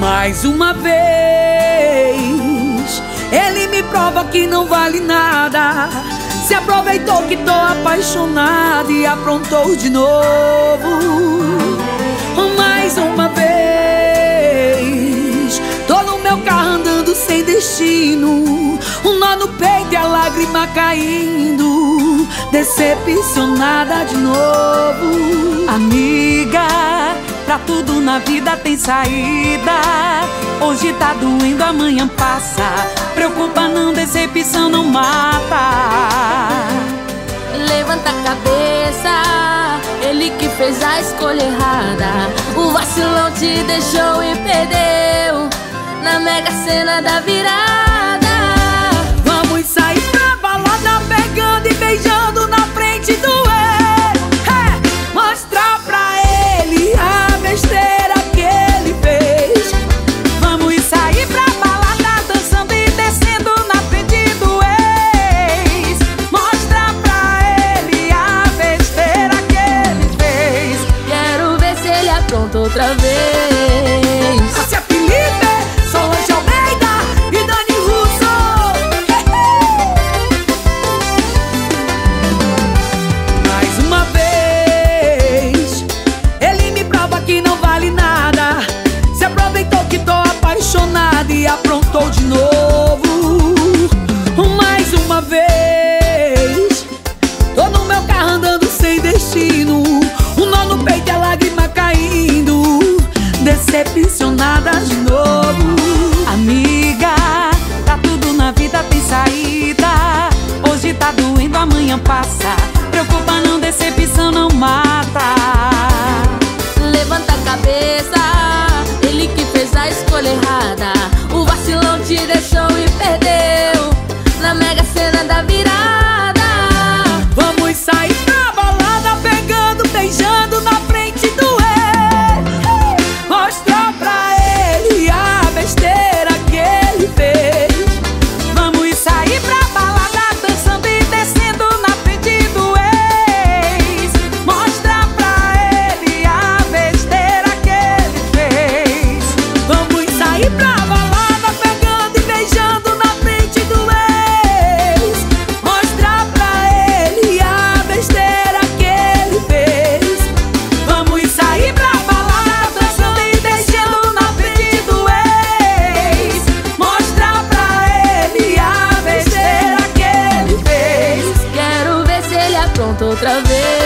Mais uma vez, ele me prova que não vale nada. Se aproveitou que tô apaixonado e aprontou de novo. Mais uma vez, tô no meu carro andando sem destino. Um nó no peito e a lágrima caindo. Decepcionada de novo. Pra tudo na vida tem saída. Hoje tá doendo, amanhã passa. Preocupa não, decepção não mata. Levanta a cabeça, ele que fez a escolha errada. O vacilão te deixou e perdeu na mega cena da virada. Outra vez. Cássia Felipe, Solange Almeida e Dani Russo. Mais uma vez, ele me prova que não vale nada. Se aproveitou que tô apaixonado e aprontou de novo. Mais uma vez, tô no meu carro andando sem destino. Um nó no peito a lágrima caindo. Decepcionada de novo. Apronta outra vez.